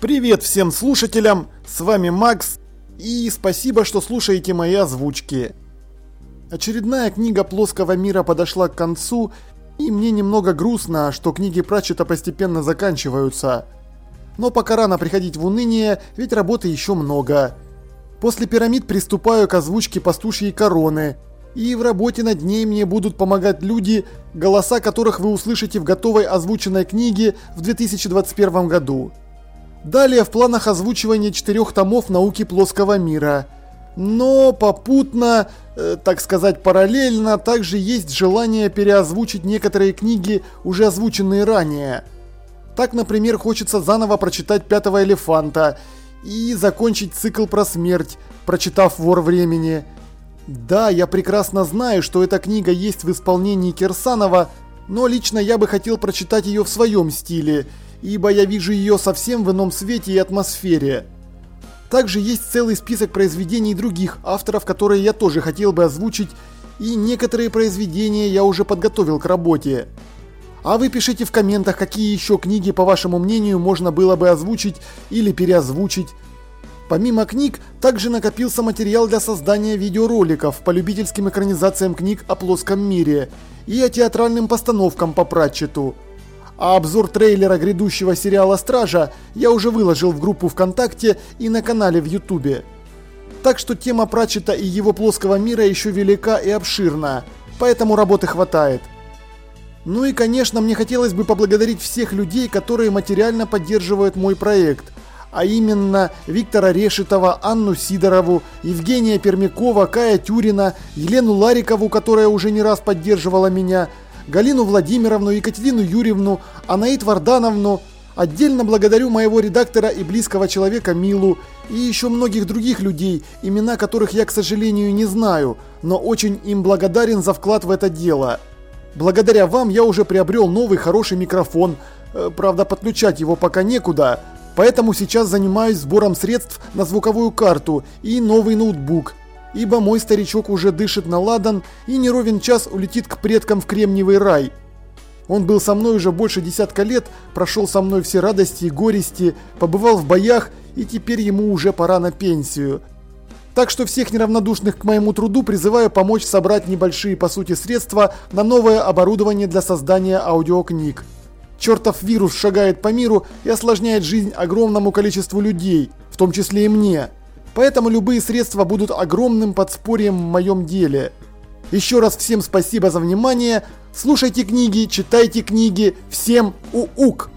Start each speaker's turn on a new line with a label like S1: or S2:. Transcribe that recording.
S1: Привет всем слушателям, с вами Макс, и спасибо, что слушаете мои озвучки. Очередная книга плоского мира подошла к концу, и мне немного грустно, что книги Пратчета постепенно заканчиваются. Но пока рано приходить в уныние, ведь работы еще много. После пирамид приступаю к озвучке пастушьей короны, и в работе над ней мне будут помогать люди, голоса которых вы услышите в готовой озвученной книге в 2021 году. Далее в планах озвучивания четырех томов науки плоского мира. Но попутно, э, так сказать параллельно, также есть желание переозвучить некоторые книги, уже озвученные ранее. Так, например, хочется заново прочитать «Пятого элефанта» и закончить цикл про смерть, прочитав «Вор времени». Да, я прекрасно знаю, что эта книга есть в исполнении Кирсанова, но лично я бы хотел прочитать ее в своем стиле – ибо я вижу ее совсем в ином свете и атмосфере. Также есть целый список произведений других авторов, которые я тоже хотел бы озвучить, и некоторые произведения я уже подготовил к работе. А вы пишите в комментах, какие еще книги, по вашему мнению, можно было бы озвучить или переозвучить. Помимо книг, также накопился материал для создания видеороликов по любительским экранизациям книг о плоском мире и о театральным постановкам по Пратчету. А обзор трейлера грядущего сериала «Стража» я уже выложил в группу ВКонтакте и на канале в Ютубе. Так что тема Пратчета и его плоского мира еще велика и обширна, поэтому работы хватает. Ну и конечно мне хотелось бы поблагодарить всех людей, которые материально поддерживают мой проект, а именно Виктора Решетова, Анну Сидорову, Евгения Пермякова, Кая Тюрина, Елену Ларикову, которая уже не раз поддерживала меня, Галину Владимировну, Екатерину Юрьевну, Анаит Вардановну. Отдельно благодарю моего редактора и близкого человека Милу и еще многих других людей, имена которых я, к сожалению, не знаю, но очень им благодарен за вклад в это дело. Благодаря вам я уже приобрел новый хороший микрофон, э, правда подключать его пока некуда, поэтому сейчас занимаюсь сбором средств на звуковую карту и новый ноутбук ибо мой старичок уже дышит на ладан и не ровен час улетит к предкам в Кремниевый рай. Он был со мной уже больше десятка лет, прошел со мной все радости и горести, побывал в боях и теперь ему уже пора на пенсию. Так что всех неравнодушных к моему труду призываю помочь собрать небольшие по сути средства на новое оборудование для создания аудиокниг. Чертов вирус шагает по миру и осложняет жизнь огромному количеству людей, в том числе и мне. Поэтому любые средства будут огромным подспорьем в моем деле. Еще раз всем спасибо за внимание. Слушайте книги, читайте книги. Всем уук!